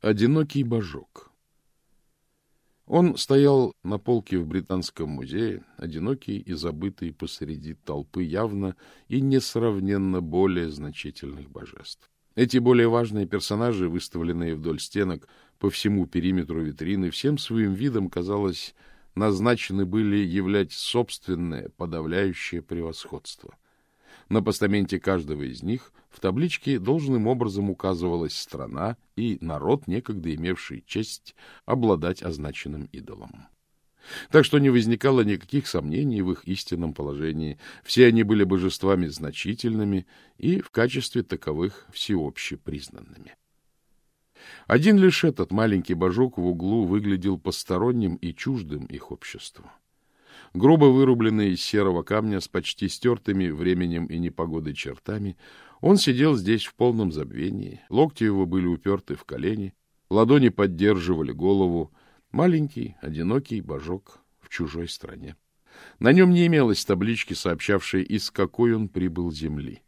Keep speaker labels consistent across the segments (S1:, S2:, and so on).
S1: Одинокий божок. Он стоял на полке в Британском музее, одинокий и забытый посреди толпы явно и несравненно более значительных божеств. Эти более важные персонажи, выставленные вдоль стенок по всему периметру витрины, всем своим видом, казалось, назначены были являть собственное подавляющее превосходство. На постаменте каждого из них в табличке должным образом указывалась страна и народ, некогда имевший честь обладать означенным идолом. Так что не возникало никаких сомнений в их истинном положении. Все они были божествами значительными и в качестве таковых всеобще признанными. Один лишь этот маленький божок в углу выглядел посторонним и чуждым их обществу грубо вырубленный из серого камня с почти стертыми временем и непогодой чертами, он сидел здесь в полном забвении, локти его были уперты в колени, ладони поддерживали голову, маленький, одинокий божок в чужой стране. На нем не имелось таблички, сообщавшей, из какой он прибыл земли.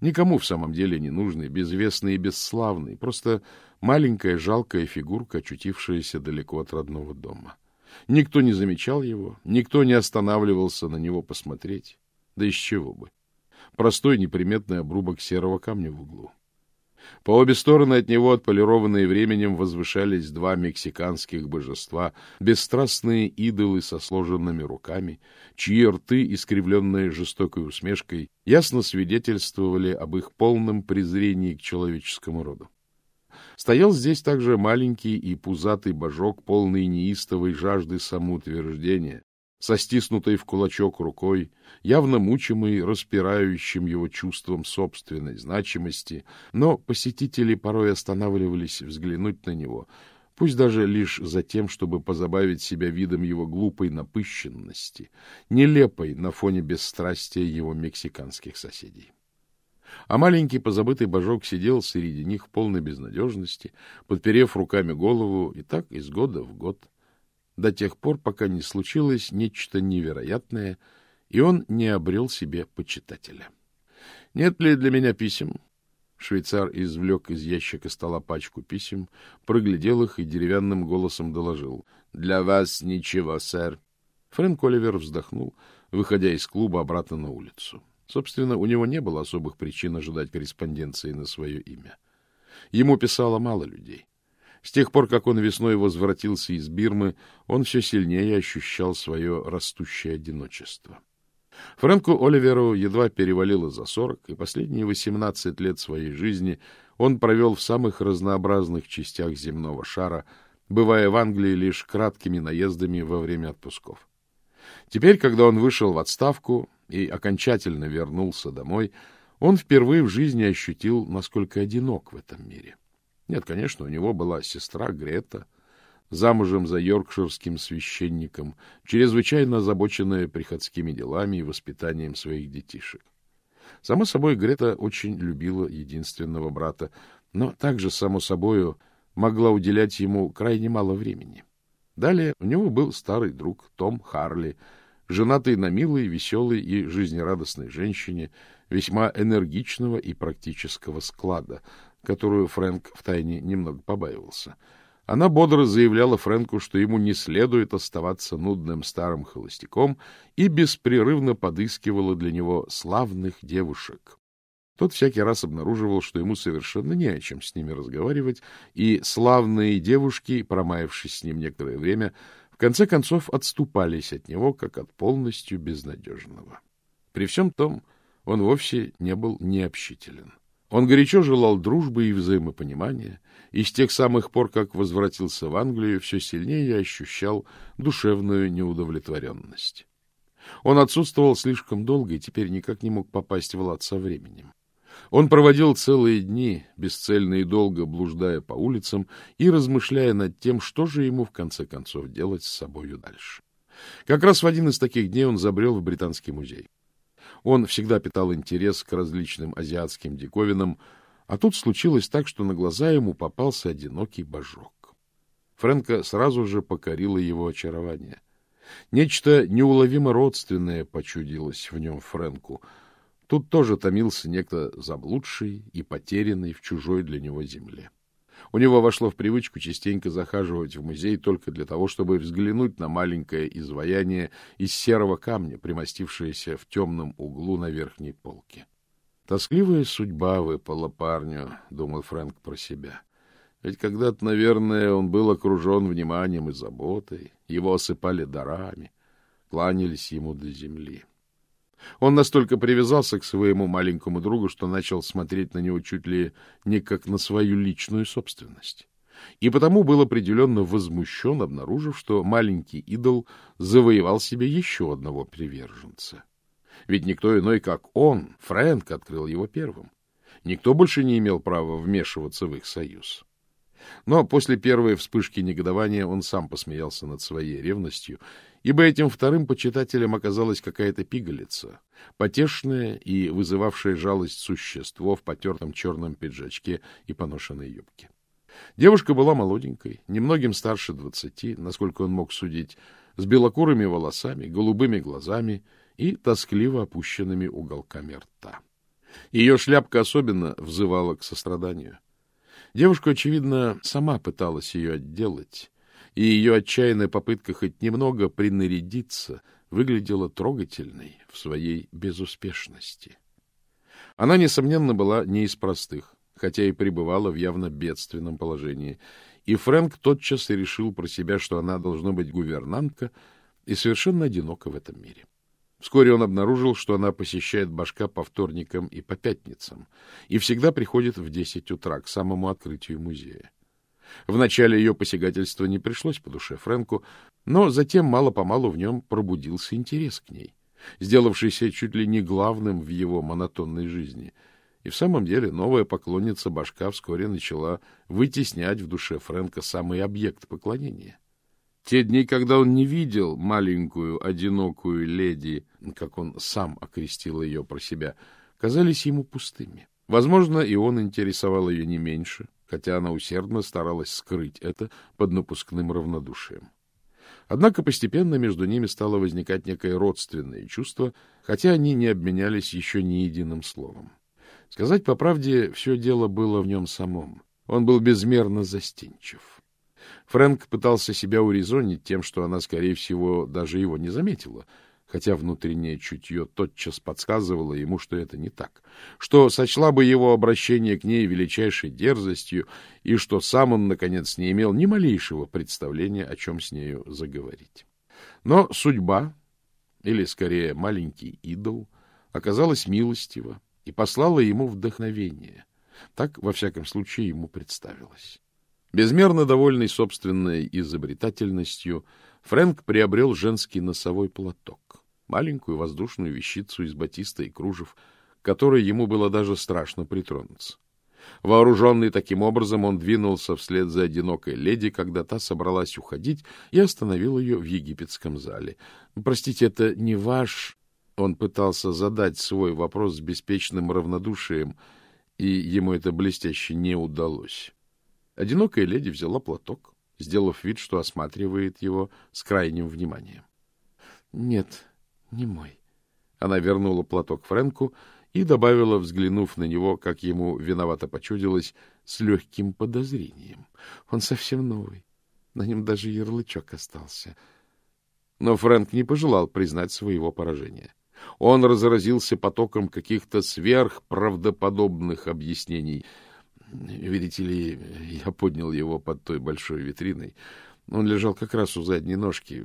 S1: Никому в самом деле не нужный, безвестный и бесславный, просто маленькая жалкая фигурка, очутившаяся далеко от родного дома. Никто не замечал его, никто не останавливался на него посмотреть. Да из чего бы? Простой неприметный обрубок серого камня в углу. По обе стороны от него, отполированные временем, возвышались два мексиканских божества, бесстрастные идолы со сложенными руками, чьи рты, искривленные жестокой усмешкой, ясно свидетельствовали об их полном презрении к человеческому роду. Стоял здесь также маленький и пузатый божок, полный неистовой жажды самоутверждения, со стиснутой в кулачок рукой, явно мучимый распирающим его чувством собственной значимости, но посетители порой останавливались взглянуть на него, пусть даже лишь за тем, чтобы позабавить себя видом его глупой напыщенности, нелепой на фоне бесстрастия его мексиканских соседей. А маленький позабытый божок сидел среди них в полной безнадежности, подперев руками голову, и так из года в год, до тех пор, пока не случилось нечто невероятное, и он не обрел себе почитателя. — Нет ли для меня писем? Швейцар извлек из ящика стола пачку писем, проглядел их и деревянным голосом доложил. — Для вас ничего, сэр. Фрэнк Оливер вздохнул, выходя из клуба обратно на улицу. Собственно, у него не было особых причин ожидать корреспонденции на свое имя. Ему писало мало людей. С тех пор, как он весной возвратился из Бирмы, он все сильнее ощущал свое растущее одиночество. Фрэнку Оливеру едва перевалило за сорок, и последние восемнадцать лет своей жизни он провел в самых разнообразных частях земного шара, бывая в Англии лишь краткими наездами во время отпусков. Теперь, когда он вышел в отставку, и окончательно вернулся домой, он впервые в жизни ощутил, насколько одинок в этом мире. Нет, конечно, у него была сестра Грета, замужем за йоркширским священником, чрезвычайно озабоченная приходскими делами и воспитанием своих детишек. Само собой, Грета очень любила единственного брата, но также, само собою, могла уделять ему крайне мало времени. Далее у него был старый друг Том Харли — женатый на милой, веселой и жизнерадостной женщине, весьма энергичного и практического склада, которую Фрэнк втайне немного побаивался. Она бодро заявляла Фрэнку, что ему не следует оставаться нудным старым холостяком, и беспрерывно подыскивала для него славных девушек. Тот всякий раз обнаруживал, что ему совершенно не о чем с ними разговаривать, и славные девушки, промаявшись с ним некоторое время, конце концов отступались от него, как от полностью безнадежного. При всем том, он вовсе не был необщителен. Он горячо желал дружбы и взаимопонимания, и с тех самых пор, как возвратился в Англию, все сильнее ощущал душевную неудовлетворенность. Он отсутствовал слишком долго и теперь никак не мог попасть в лад со временем. Он проводил целые дни, бесцельно и долго блуждая по улицам и размышляя над тем, что же ему в конце концов делать с собою дальше. Как раз в один из таких дней он забрел в Британский музей. Он всегда питал интерес к различным азиатским диковинам, а тут случилось так, что на глаза ему попался одинокий божок. Фрэнка сразу же покорило его очарование. Нечто неуловимо родственное почудилось в нем Фрэнку — Тут тоже томился некто заблудший и потерянный в чужой для него земле. У него вошло в привычку частенько захаживать в музей только для того, чтобы взглянуть на маленькое изваяние из серого камня, примостившееся в темном углу на верхней полке. Тоскливая судьба выпала парню, — думал Фрэнк про себя. Ведь когда-то, наверное, он был окружен вниманием и заботой, его осыпали дарами, кланялись ему до земли. Он настолько привязался к своему маленькому другу, что начал смотреть на него чуть ли не как на свою личную собственность. И потому был определенно возмущен, обнаружив, что маленький идол завоевал себе еще одного приверженца. Ведь никто иной, как он, Фрэнк, открыл его первым. Никто больше не имел права вмешиваться в их союз. Но после первой вспышки негодования он сам посмеялся над своей ревностью, ибо этим вторым почитателем оказалась какая-то пигалица, потешное и вызывавшее жалость существо в потертом черном пиджачке и поношенной юбке. Девушка была молоденькой, немногим старше двадцати, насколько он мог судить, с белокурыми волосами, голубыми глазами и тоскливо опущенными уголками рта. Ее шляпка особенно взывала к состраданию. Девушка, очевидно, сама пыталась ее отделать, и ее отчаянная попытка хоть немного принарядиться выглядела трогательной в своей безуспешности. Она, несомненно, была не из простых, хотя и пребывала в явно бедственном положении, и Фрэнк тотчас и решил про себя, что она должна быть гувернантка и совершенно одинока в этом мире. Вскоре он обнаружил, что она посещает башка по вторникам и по пятницам и всегда приходит в десять утра к самому открытию музея. Вначале ее посягательство не пришлось по душе Фрэнку, но затем мало-помалу в нем пробудился интерес к ней, сделавшийся чуть ли не главным в его монотонной жизни. И в самом деле новая поклонница башка вскоре начала вытеснять в душе Фрэнка самый объект поклонения — те дни, когда он не видел маленькую, одинокую леди, как он сам окрестил ее про себя, казались ему пустыми. Возможно, и он интересовал ее не меньше, хотя она усердно старалась скрыть это под напускным равнодушием. Однако постепенно между ними стало возникать некое родственное чувство, хотя они не обменялись еще ни единым словом. Сказать по правде, все дело было в нем самом. Он был безмерно застенчив. Фрэнк пытался себя урезонить тем, что она, скорее всего, даже его не заметила, хотя внутреннее чутье тотчас подсказывало ему, что это не так, что сочла бы его обращение к ней величайшей дерзостью и что сам он, наконец, не имел ни малейшего представления, о чем с нею заговорить. Но судьба, или, скорее, маленький идол, оказалась милостива и послала ему вдохновение. Так, во всяком случае, ему представилось. Безмерно довольный собственной изобретательностью, Фрэнк приобрел женский носовой платок, маленькую воздушную вещицу из батиста и кружев, которой ему было даже страшно притронуться. Вооруженный таким образом, он двинулся вслед за одинокой леди, когда та собралась уходить, и остановил ее в египетском зале. — Простите, это не ваш... Он пытался задать свой вопрос с беспечным равнодушием, и ему это блестяще не удалось. Одинокая леди взяла платок, сделав вид, что осматривает его с крайним вниманием. — Нет, не мой. Она вернула платок Фрэнку и добавила, взглянув на него, как ему виновато почудилось, с легким подозрением. Он совсем новый. На нем даже ярлычок остался. Но Фрэнк не пожелал признать своего поражения. Он разразился потоком каких-то сверхправдоподобных объяснений — Видите ли, я поднял его под той большой витриной. Он лежал как раз у задней ножки.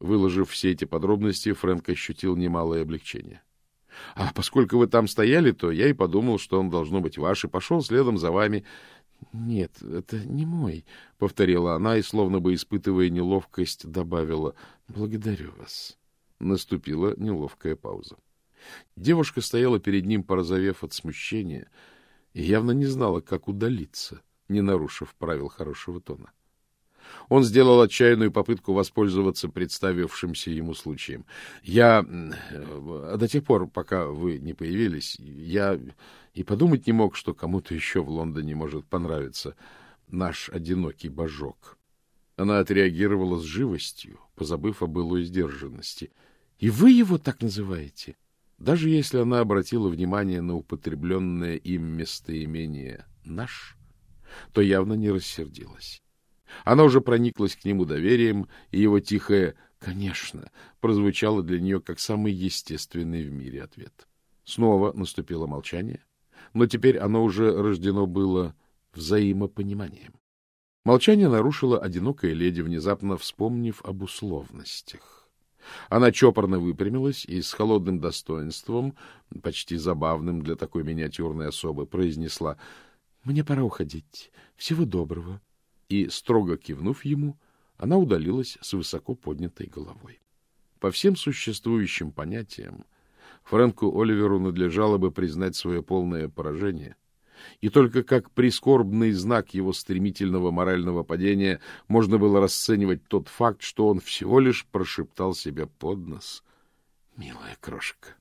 S1: Выложив все эти подробности, Фрэнк ощутил немалое облегчение. — А поскольку вы там стояли, то я и подумал, что он должно быть ваш, и пошел следом за вами. — Нет, это не мой, — повторила она и, словно бы испытывая неловкость, добавила. — Благодарю вас. Наступила неловкая пауза. Девушка стояла перед ним, порозовев от смущения, — и явно не знала, как удалиться, не нарушив правил хорошего тона. Он сделал отчаянную попытку воспользоваться представившимся ему случаем. Я до тех пор, пока вы не появились, я и подумать не мог, что кому-то еще в Лондоне может понравиться наш одинокий божок. Она отреагировала с живостью, позабыв о былой сдержанности. — И вы его так называете? — даже если она обратила внимание на употребленное им местоимение «наш», то явно не рассердилась. Она уже прониклась к нему доверием, и его тихое «конечно» прозвучало для нее как самый естественный в мире ответ. Снова наступило молчание, но теперь оно уже рождено было взаимопониманием. Молчание нарушила одинокая леди, внезапно вспомнив об условностях. Она чопорно выпрямилась и с холодным достоинством, почти забавным для такой миниатюрной особы, произнесла «Мне пора уходить. Всего доброго». И, строго кивнув ему, она удалилась с высоко поднятой головой. По всем существующим понятиям, Фрэнку Оливеру надлежало бы признать свое полное поражение — и только как прискорбный знак его стремительного морального падения можно было расценивать тот факт, что он всего лишь прошептал себе под нос «Милая крошка».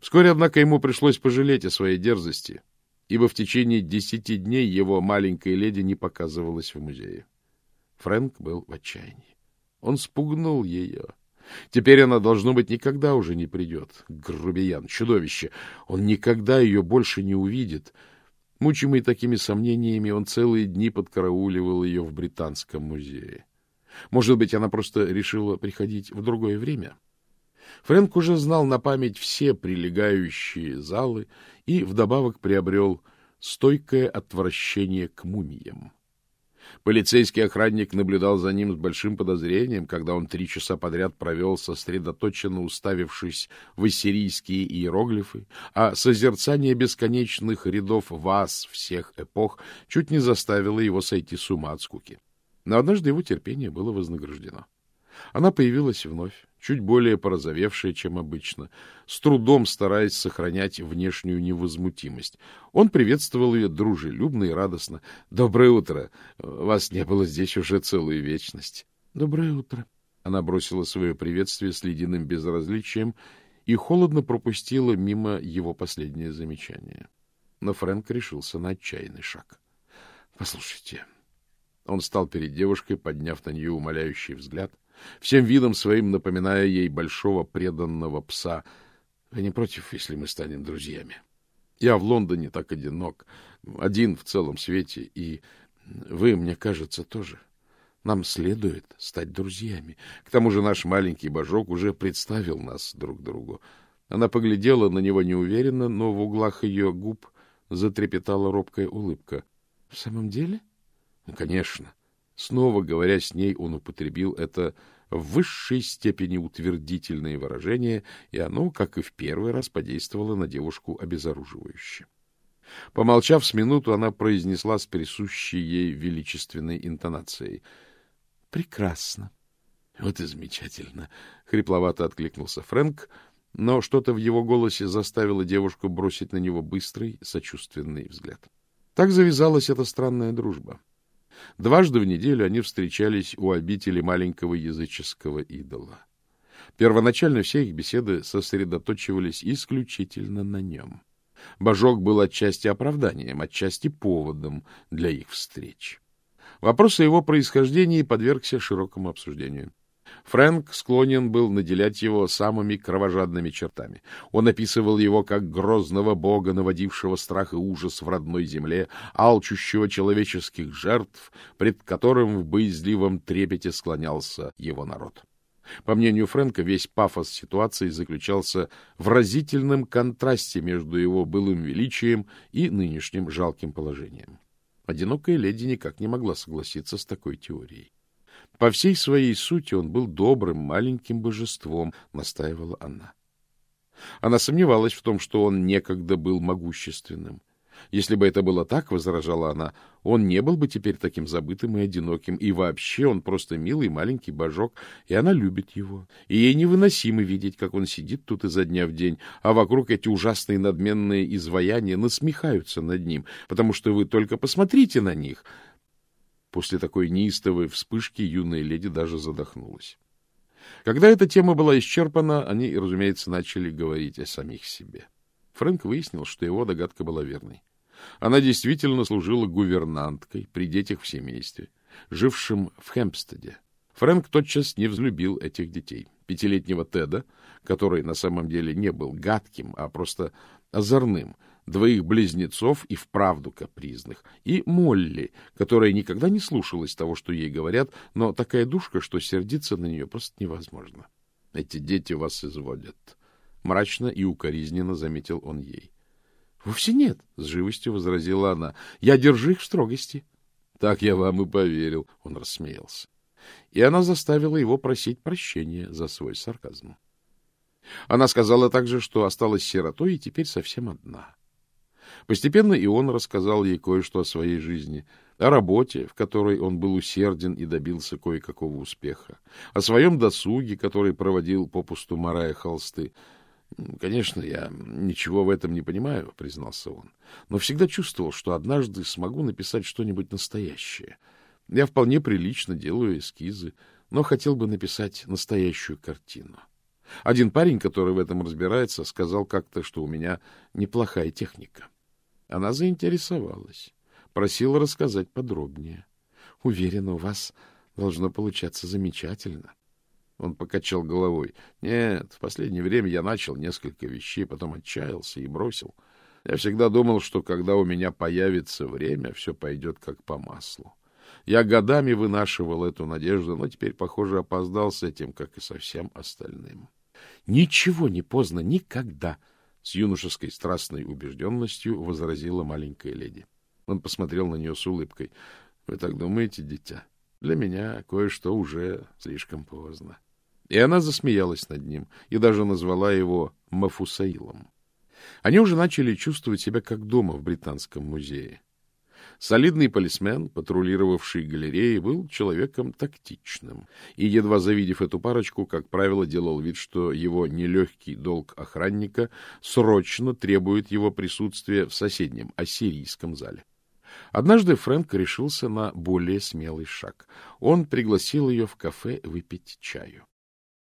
S1: Вскоре, однако, ему пришлось пожалеть о своей дерзости, ибо в течение десяти дней его маленькая леди не показывалась в музее. Фрэнк был в отчаянии. Он спугнул ее. Теперь она, должно быть, никогда уже не придет. Грубиян, чудовище! Он никогда ее больше не увидит — Мучимый такими сомнениями, он целые дни подкарауливал ее в Британском музее. Может быть, она просто решила приходить в другое время? Фрэнк уже знал на память все прилегающие залы и вдобавок приобрел стойкое отвращение к мумиям. Полицейский охранник наблюдал за ним с большим подозрением, когда он три часа подряд провел сосредоточенно уставившись в ассирийские иероглифы, а созерцание бесконечных рядов ваз всех эпох чуть не заставило его сойти с ума от скуки. Но однажды его терпение было вознаграждено. Она появилась вновь, чуть более порозовевшая, чем обычно, с трудом стараясь сохранять внешнюю невозмутимость. Он приветствовал ее дружелюбно и радостно. — Доброе утро! Вас не было здесь уже целую вечность. — Доброе утро! Она бросила свое приветствие с ледяным безразличием и холодно пропустила мимо его последнее замечание. Но Фрэнк решился на отчаянный шаг. — Послушайте... Он стал перед девушкой, подняв на нее умоляющий взгляд — всем видом своим напоминая ей большого преданного пса. Вы не против, если мы станем друзьями? Я в Лондоне так одинок, один в целом свете, и вы, мне кажется, тоже. Нам следует стать друзьями. К тому же наш маленький божок уже представил нас друг другу. Она поглядела на него неуверенно, но в углах ее губ затрепетала робкая улыбка. — В самом деле? — Конечно. Снова говоря с ней, он употребил это в высшей степени утвердительное выражение, и оно, как и в первый раз, подействовало на девушку обезоруживающе. Помолчав с минуту, она произнесла с присущей ей величественной интонацией. — Прекрасно. — Вот и замечательно! — хрипловато откликнулся Фрэнк, но что-то в его голосе заставило девушку бросить на него быстрый, сочувственный взгляд. Так завязалась эта странная дружба. Дважды в неделю они встречались у обители маленького языческого идола. Первоначально все их беседы сосредоточивались исключительно на нем. Божок был отчасти оправданием, отчасти поводом для их встреч. Вопрос о его происхождении подвергся широкому обсуждению. Фрэнк склонен был наделять его самыми кровожадными чертами. Он описывал его как грозного бога, наводившего страх и ужас в родной земле, алчущего человеческих жертв, пред которым в боязливом трепете склонялся его народ. По мнению Фрэнка, весь пафос ситуации заключался в разительном контрасте между его былым величием и нынешним жалким положением. Одинокая леди никак не могла согласиться с такой теорией. По всей своей сути он был добрым маленьким божеством, настаивала она. Она сомневалась в том, что он некогда был могущественным. Если бы это было так, возражала она, он не был бы теперь таким забытым и одиноким, и вообще он просто милый маленький божок, и она любит его. И ей невыносимо видеть, как он сидит тут изо дня в день, а вокруг эти ужасные надменные изваяния насмехаются над ним, потому что вы только посмотрите на них — После такой неистовой вспышки юная леди даже задохнулась. Когда эта тема была исчерпана, они, разумеется, начали говорить о самих себе. Фрэнк выяснил, что его догадка была верной. Она действительно служила гувернанткой при детях в семействе, жившем в Хемпстеде. Фрэнк тотчас не взлюбил этих детей. Пятилетнего Теда, который на самом деле не был гадким, а просто озорным, двоих близнецов и вправду капризных, и Молли, которая никогда не слушалась того, что ей говорят, но такая душка, что сердиться на нее просто невозможно. Эти дети вас изводят. Мрачно и укоризненно заметил он ей. — Вовсе нет, — с живостью возразила она. — Я держу их в строгости. — Так я вам и поверил, — он рассмеялся. И она заставила его просить прощения за свой сарказм. Она сказала также, что осталась сиротой и теперь совсем одна. Постепенно и он рассказал ей кое-что о своей жизни, о работе, в которой он был усерден и добился кое-какого успеха, о своем досуге, который проводил попусту морая холсты. — Конечно, я ничего в этом не понимаю, — признался он, — но всегда чувствовал, что однажды смогу написать что-нибудь настоящее. Я вполне прилично делаю эскизы, но хотел бы написать настоящую картину. Один парень, который в этом разбирается, сказал как-то, что у меня неплохая техника. Она заинтересовалась, просила рассказать подробнее. Уверена, у вас должно получаться замечательно. Он покачал головой. Нет, в последнее время я начал несколько вещей, потом отчаялся и бросил. Я всегда думал, что когда у меня появится время, все пойдет как по маслу. Я годами вынашивал эту надежду, но теперь, похоже, опоздал с этим, как и со всем остальным. Ничего не поздно никогда, с юношеской страстной убежденностью возразила маленькая леди. Он посмотрел на нее с улыбкой. — Вы так думаете, дитя? Для меня кое-что уже слишком поздно. И она засмеялась над ним и даже назвала его Мафусаилом. Они уже начали чувствовать себя как дома в Британском музее. Солидный полисмен, патрулировавший галереи, был человеком тактичным, и, едва завидев эту парочку, как правило, делал вид, что его нелегкий долг охранника срочно требует его присутствия в соседнем ассирийском зале. Однажды Фрэнк решился на более смелый шаг. Он пригласил ее в кафе выпить чаю.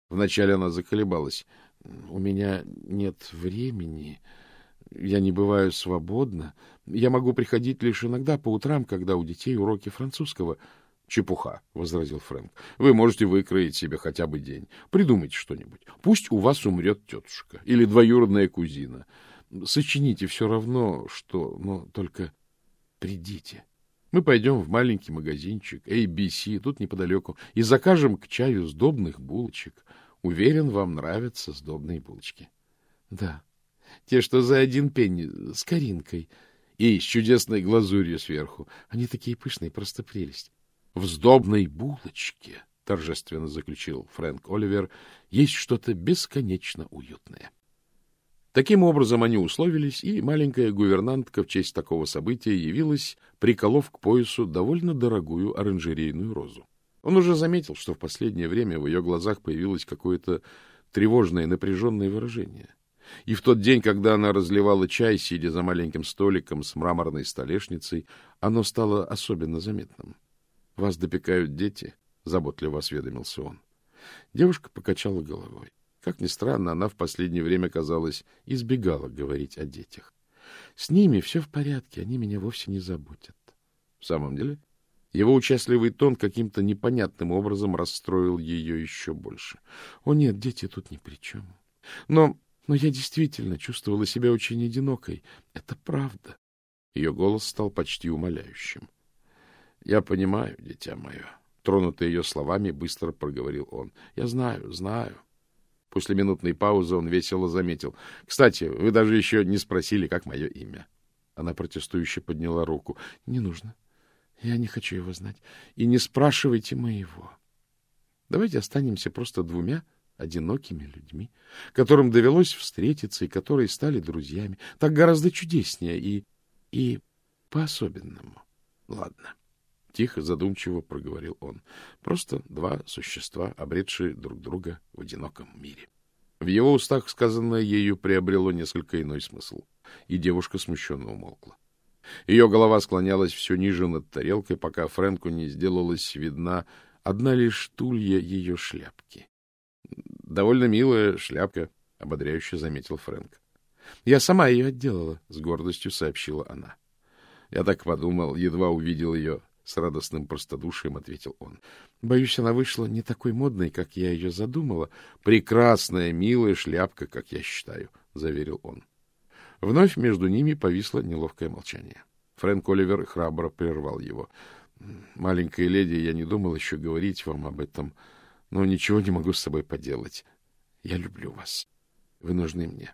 S1: Вначале она заколебалась. — У меня нет времени, я не бываю свободна. Я могу приходить лишь иногда по утрам, когда у детей уроки французского. — Чепуха, — возразил Фрэнк. — Вы можете выкроить себе хотя бы день. Придумайте что-нибудь. Пусть у вас умрет тетушка или двоюродная кузина. Сочините все равно, что... Но только придите. Мы пойдем в маленький магазинчик ABC, тут неподалеку, и закажем к чаю сдобных булочек. Уверен, вам нравятся сдобные булочки. — Да, те, что за один пенни, с коринкой. И с чудесной глазурью сверху. Они такие пышные, просто прелесть. В сдобной булочке, торжественно заключил Фрэнк Оливер, есть что-то бесконечно уютное. Таким образом они условились, и маленькая гувернантка в честь такого события явилась, приколов к поясу довольно дорогую оранжерейную розу. Он уже заметил, что в последнее время в ее глазах появилось какое-то тревожное напряженное выражение. И в тот день, когда она разливала чай, сидя за маленьким столиком с мраморной столешницей, оно стало особенно заметным. — Вас допекают дети? — заботливо осведомился он. Девушка покачала головой. Как ни странно, она в последнее время, казалось, избегала говорить о детях. С ними все в порядке, они меня вовсе не заботят. В самом деле, его участливый тон каким-то непонятным образом расстроил ее еще больше. О нет, дети тут ни при чем. Но но я действительно чувствовала себя очень одинокой. Это правда. Ее голос стал почти умоляющим. — Я понимаю, дитя мое. Тронутый ее словами, быстро проговорил он. — Я знаю, знаю. После минутной паузы он весело заметил. — Кстати, вы даже еще не спросили, как мое имя. Она протестующе подняла руку. — Не нужно. Я не хочу его знать. И не спрашивайте моего. Давайте останемся просто двумя одинокими людьми, которым довелось встретиться и которые стали друзьями. Так гораздо чудеснее и... и по-особенному. Ладно. Тихо, задумчиво проговорил он. Просто два существа, обретшие друг друга в одиноком мире. В его устах сказанное ею приобрело несколько иной смысл, и девушка смущенно умолкла. Ее голова склонялась все ниже над тарелкой, пока Фрэнку не сделалась видна одна лишь тулья ее шляпки. — Довольно милая шляпка, — ободряюще заметил Фрэнк. — Я сама ее отделала, — с гордостью сообщила она. Я так подумал, едва увидел ее. С радостным простодушием ответил он. — Боюсь, она вышла не такой модной, как я ее задумала. — Прекрасная, милая шляпка, как я считаю, — заверил он. Вновь между ними повисло неловкое молчание. Фрэнк Оливер храбро прервал его. — Маленькая леди, я не думал еще говорить вам об этом, но ничего не могу с собой поделать. Я люблю вас. Вы нужны мне.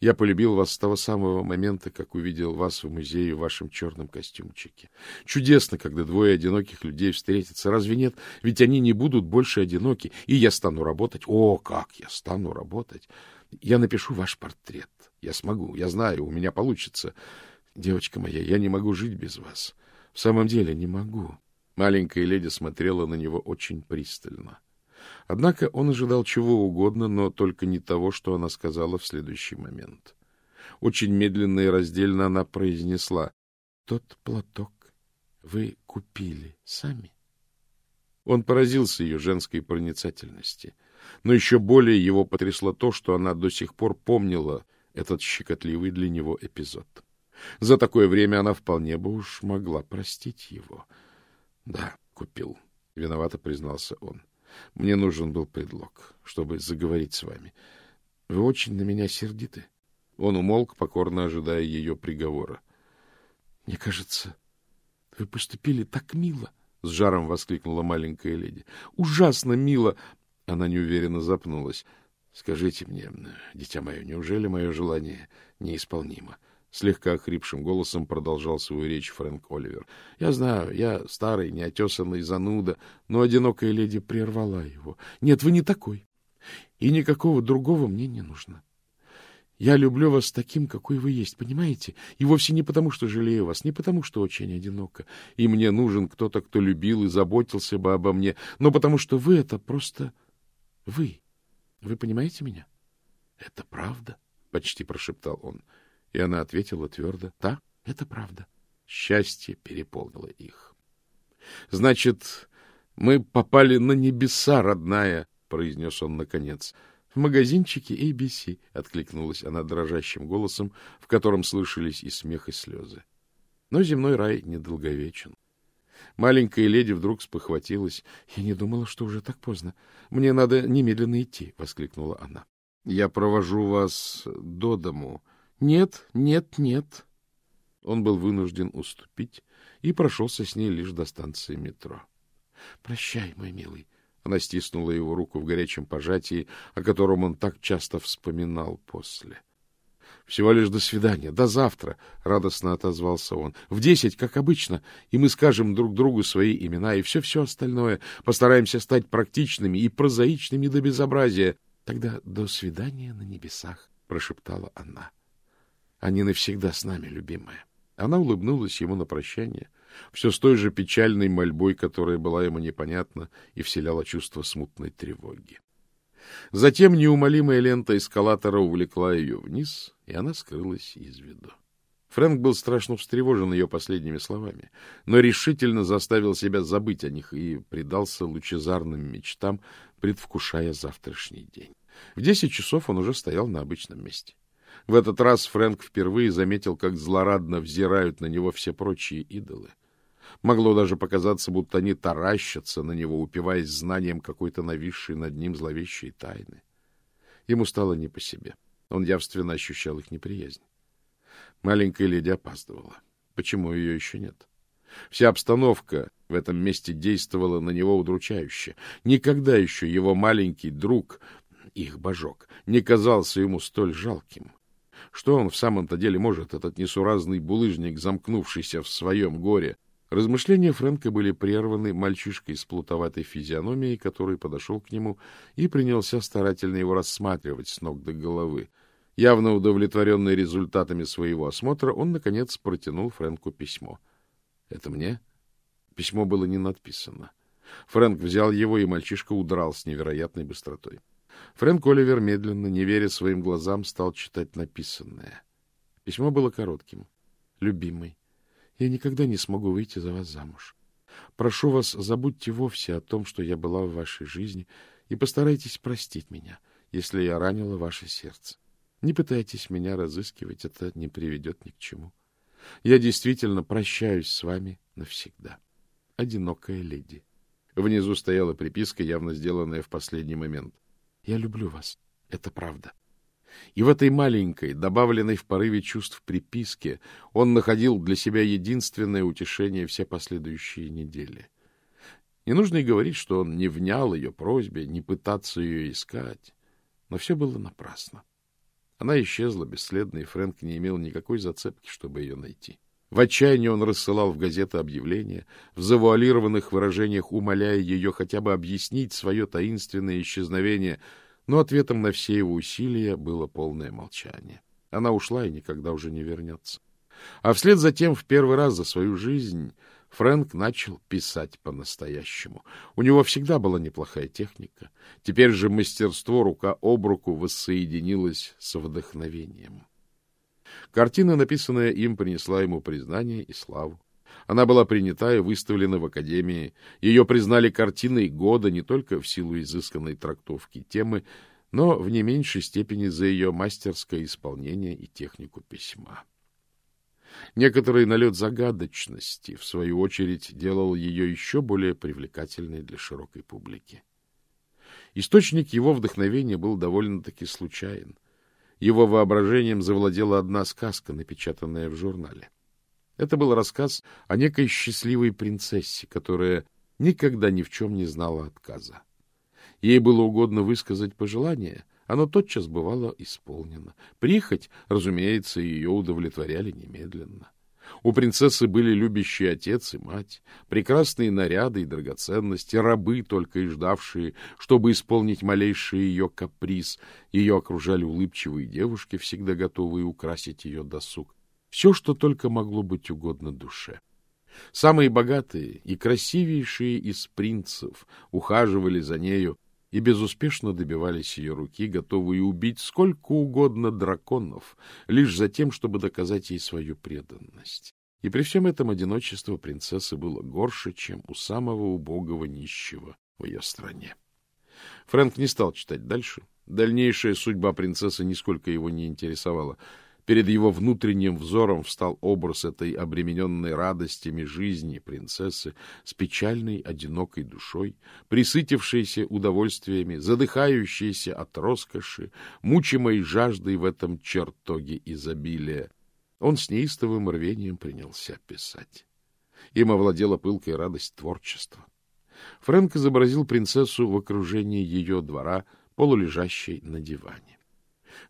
S1: Я полюбил вас с того самого момента, как увидел вас в музее в вашем черном костюмчике. Чудесно, когда двое одиноких людей встретятся. Разве нет? Ведь они не будут больше одиноки. И я стану работать. О, как я стану работать! Я напишу ваш портрет. Я смогу, я знаю, у меня получится. Девочка моя, я не могу жить без вас. В самом деле не могу. Маленькая леди смотрела на него очень пристально. Однако он ожидал чего угодно, но только не того, что она сказала в следующий момент. Очень медленно и раздельно она произнесла. — Тот платок вы купили сами? Он поразился ее женской проницательности, но еще более его потрясло то, что она до сих пор помнила этот щекотливый для него эпизод. За такое время она вполне бы уж могла простить его. — Да, купил, — виновато признался он. — Мне нужен был предлог, чтобы заговорить с вами. Вы очень на меня сердиты. Он умолк, покорно ожидая ее приговора. — Мне кажется, вы поступили так мило, — с жаром воскликнула маленькая леди. — Ужасно мило! Она неуверенно запнулась. — Скажите мне, дитя мое, неужели мое желание неисполнимо? — Слегка хрипшим голосом продолжал свою речь Фрэнк Оливер. — Я знаю, я старый, неотесанный зануда, но одинокая леди прервала его. — Нет, вы не такой. И никакого другого мне не нужно. Я люблю вас таким, какой вы есть, понимаете? И вовсе не потому, что жалею вас, не потому, что очень одиноко, и мне нужен кто-то, кто любил и заботился бы обо мне, но потому что вы — это просто вы. Вы понимаете меня? — Это правда, — почти прошептал он. — и она ответила твердо, да, это правда. Счастье переполнило их. — Значит, мы попали на небеса, родная, — произнес он наконец. — В магазинчике ABC, — откликнулась она дрожащим голосом, в котором слышались и смех, и слезы. Но земной рай недолговечен. Маленькая леди вдруг спохватилась. — Я не думала, что уже так поздно. Мне надо немедленно идти, — воскликнула она. — Я провожу вас до дому, нет, нет, нет. Он был вынужден уступить и прошелся с ней лишь до станции метро. — Прощай, мой милый. Она стиснула его руку в горячем пожатии, о котором он так часто вспоминал после. — Всего лишь до свидания, до завтра, — радостно отозвался он. — В десять, как обычно, и мы скажем друг другу свои имена и все-все остальное. Постараемся стать практичными и прозаичными до безобразия. — Тогда до свидания на небесах, — прошептала она. — они навсегда с нами, любимая. Она улыбнулась ему на прощание, все с той же печальной мольбой, которая была ему непонятна и вселяла чувство смутной тревоги. Затем неумолимая лента эскалатора увлекла ее вниз, и она скрылась из виду. Фрэнк был страшно встревожен ее последними словами, но решительно заставил себя забыть о них и предался лучезарным мечтам, предвкушая завтрашний день. В десять часов он уже стоял на обычном месте. В этот раз Фрэнк впервые заметил, как злорадно взирают на него все прочие идолы. Могло даже показаться, будто они таращатся на него, упиваясь знанием какой-то нависшей над ним зловещей тайны. Ему стало не по себе. Он явственно ощущал их неприязнь. Маленькая леди опаздывала. Почему ее еще нет? Вся обстановка в этом месте действовала на него удручающе. Никогда еще его маленький друг, их божок, не казался ему столь жалким. Что он в самом-то деле может, этот несуразный булыжник, замкнувшийся в своем горе? Размышления Фрэнка были прерваны мальчишкой с плутоватой физиономией, который подошел к нему и принялся старательно его рассматривать с ног до головы. Явно удовлетворенный результатами своего осмотра, он, наконец, протянул Фрэнку письмо. — Это мне? Письмо было не надписано. Фрэнк взял его, и мальчишка удрал с невероятной быстротой. Фрэнк Оливер, медленно, не веря своим глазам, стал читать написанное. Письмо было коротким. «Любимый, я никогда не смогу выйти за вас замуж. Прошу вас, забудьте вовсе о том, что я была в вашей жизни, и постарайтесь простить меня, если я ранила ваше сердце. Не пытайтесь меня разыскивать, это не приведет ни к чему. Я действительно прощаюсь с вами навсегда. Одинокая леди». Внизу стояла приписка, явно сделанная в последний момент. Я люблю вас. Это правда. И в этой маленькой, добавленной в порыве чувств приписке, он находил для себя единственное утешение все последующие недели. Не нужно и говорить, что он не внял ее просьбе, не пытаться ее искать. Но все было напрасно. Она исчезла бесследно, и Фрэнк не имел никакой зацепки, чтобы ее найти. В отчаянии он рассылал в газеты объявления, в завуалированных выражениях умоляя ее хотя бы объяснить свое таинственное исчезновение, но ответом на все его усилия было полное молчание. Она ушла и никогда уже не вернется. А вслед за тем, в первый раз за свою жизнь, Фрэнк начал писать по-настоящему. У него всегда была неплохая техника. Теперь же мастерство рука об руку воссоединилось с вдохновением. Картина, написанная им, принесла ему признание и славу. Она была принята и выставлена в Академии. Ее признали картиной года не только в силу изысканной трактовки темы, но в не меньшей степени за ее мастерское исполнение и технику письма. Некоторый налет загадочности, в свою очередь, делал ее еще более привлекательной для широкой публики. Источник его вдохновения был довольно-таки случайен. Его воображением завладела одна сказка, напечатанная в журнале. Это был рассказ о некой счастливой принцессе, которая никогда ни в чем не знала отказа. Ей было угодно высказать пожелание, оно тотчас бывало исполнено. Прихоть, разумеется, ее удовлетворяли немедленно. У принцессы были любящий отец и мать, прекрасные наряды и драгоценности, рабы, только и ждавшие, чтобы исполнить малейший ее каприз. Ее окружали улыбчивые девушки, всегда готовые украсить ее досуг. Все, что только могло быть угодно душе. Самые богатые и красивейшие из принцев ухаживали за нею, и безуспешно добивались ее руки, готовые убить сколько угодно драконов, лишь за тем, чтобы доказать ей свою преданность. И при всем этом одиночество принцессы было горше, чем у самого убогого нищего в ее стране. Фрэнк не стал читать дальше. Дальнейшая судьба принцессы нисколько его не интересовала. Перед его внутренним взором встал образ этой обремененной радостями жизни принцессы с печальной, одинокой душой, присытившейся удовольствиями, задыхающейся от роскоши, мучимой жаждой в этом чертоге изобилия. Он с неистовым рвением принялся писать. Им овладела пылкая радость творчества. Фрэнк изобразил принцессу в окружении ее двора, полулежащей на диване.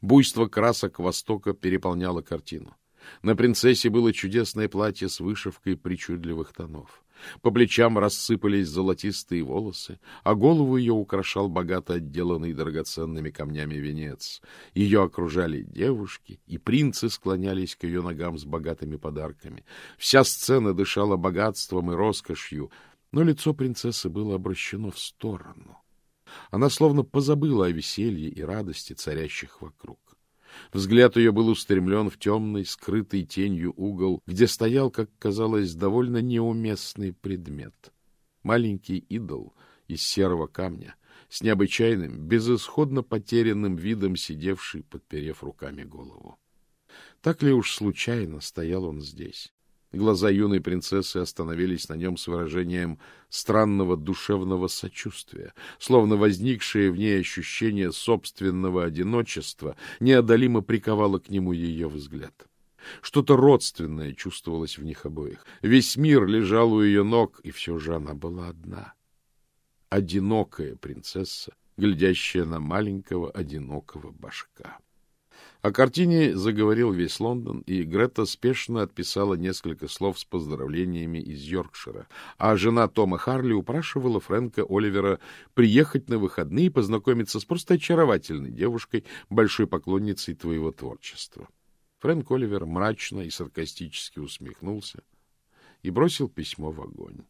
S1: Буйство красок Востока переполняло картину. На принцессе было чудесное платье с вышивкой причудливых тонов. По плечам рассыпались золотистые волосы, а голову ее украшал богато отделанный драгоценными камнями венец. Ее окружали девушки, и принцы склонялись к ее ногам с богатыми подарками. Вся сцена дышала богатством и роскошью, но лицо принцессы было обращено в сторону. Она словно позабыла о веселье и радости, царящих вокруг. Взгляд ее был устремлен в темный, скрытый тенью угол, где стоял, как казалось, довольно неуместный предмет. Маленький идол из серого камня, с необычайным, безысходно потерянным видом сидевший, подперев руками голову. Так ли уж случайно стоял он здесь? Глаза юной принцессы остановились на нем с выражением странного душевного сочувствия, словно возникшее в ней ощущение собственного одиночества неодолимо приковало к нему ее взгляд. Что-то родственное чувствовалось в них обоих. Весь мир лежал у ее ног, и все же она была одна. Одинокая принцесса, глядящая на маленького одинокого башка. О картине заговорил весь Лондон, и Грета спешно отписала несколько слов с поздравлениями из Йоркшира, а жена Тома Харли упрашивала Фрэнка Оливера приехать на выходные и познакомиться с просто очаровательной девушкой, большой поклонницей твоего творчества. Фрэнк Оливер мрачно и саркастически усмехнулся и бросил письмо в огонь.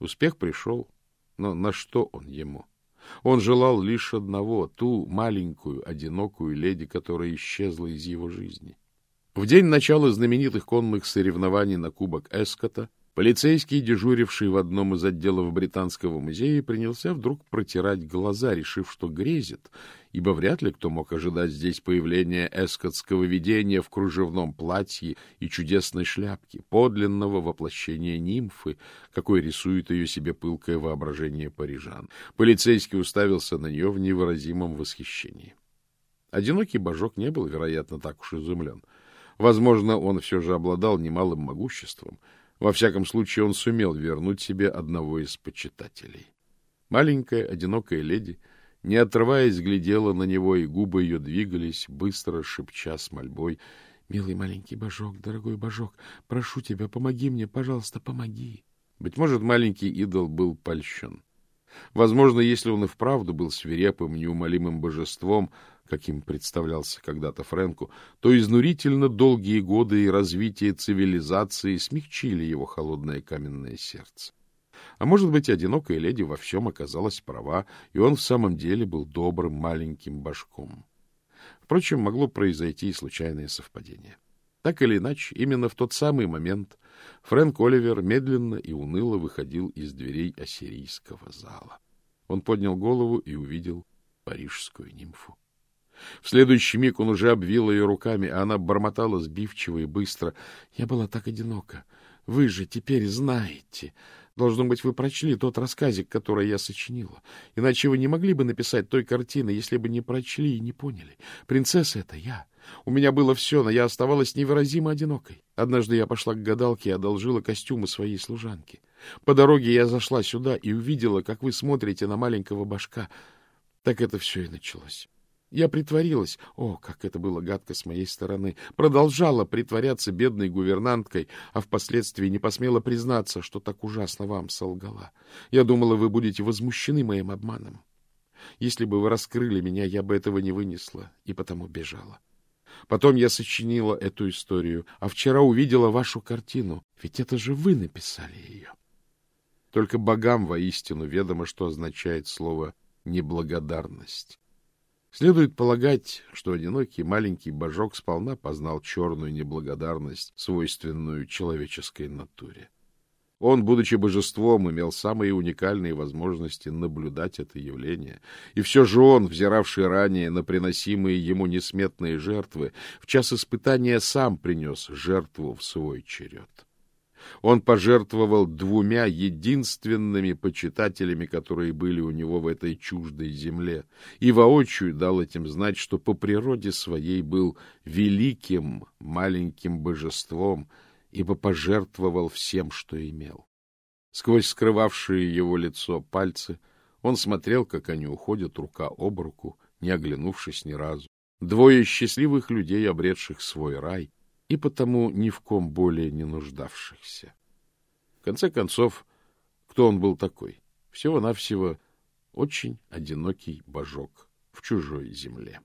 S1: Успех пришел, но на что он ему? — он желал лишь одного — ту маленькую, одинокую леди, которая исчезла из его жизни. В день начала знаменитых конных соревнований на Кубок Эскота Полицейский, дежуривший в одном из отделов Британского музея, принялся вдруг протирать глаза, решив, что грезит, ибо вряд ли кто мог ожидать здесь появления эскотского видения в кружевном платье и чудесной шляпке, подлинного воплощения нимфы, какой рисует ее себе пылкое воображение парижан. Полицейский уставился на нее в невыразимом восхищении. Одинокий божок не был, вероятно, так уж изумлен. Возможно, он все же обладал немалым могуществом. Во всяком случае, он сумел вернуть себе одного из почитателей. Маленькая, одинокая леди, не отрываясь, глядела на него, и губы ее двигались, быстро шепча с мольбой. — Милый маленький божок, дорогой божок, прошу тебя, помоги мне, пожалуйста, помоги. Быть может, маленький идол был польщен. Возможно, если он и вправду был свирепым, неумолимым божеством, каким представлялся когда-то Фрэнку, то изнурительно долгие годы и развитие цивилизации смягчили его холодное каменное сердце. А может быть, одинокая леди во всем оказалась права, и он в самом деле был добрым маленьким башком. Впрочем, могло произойти и случайное совпадение. Так или иначе, именно в тот самый момент Фрэнк Оливер медленно и уныло выходил из дверей ассирийского зала. Он поднял голову и увидел парижскую нимфу. В следующий миг он уже обвил ее руками, а она бормотала сбивчиво и быстро. — Я была так одинока. Вы же теперь знаете. Должно быть, вы прочли тот рассказик, который я сочинила. Иначе вы не могли бы написать той картины, если бы не прочли и не поняли. Принцесса — это я. У меня было все, но я оставалась невыразимо одинокой. Однажды я пошла к гадалке и одолжила костюмы своей служанки. По дороге я зашла сюда и увидела, как вы смотрите на маленького башка. Так это все и началось. Я притворилась, о, как это было гадко с моей стороны, продолжала притворяться бедной гувернанткой, а впоследствии не посмела признаться, что так ужасно вам солгала. Я думала, вы будете возмущены моим обманом. Если бы вы раскрыли меня, я бы этого не вынесла и потому бежала. Потом я сочинила эту историю, а вчера увидела вашу картину, ведь это же вы написали ее. Только богам воистину ведомо, что означает слово «неблагодарность». Следует полагать, что одинокий маленький божок сполна познал черную неблагодарность, свойственную человеческой натуре. Он, будучи божеством, имел самые уникальные возможности наблюдать это явление, и все же он, взиравший ранее на приносимые ему несметные жертвы, в час испытания сам принес жертву в свой черед он пожертвовал двумя единственными почитателями, которые были у него в этой чуждой земле, и воочию дал этим знать, что по природе своей был великим маленьким божеством, ибо пожертвовал всем, что имел. Сквозь скрывавшие его лицо пальцы он смотрел, как они уходят рука об руку, не оглянувшись ни разу. Двое счастливых людей, обретших свой рай, и потому ни в ком более не нуждавшихся. В конце концов, кто он был такой? Всего-навсего очень одинокий божок в чужой земле.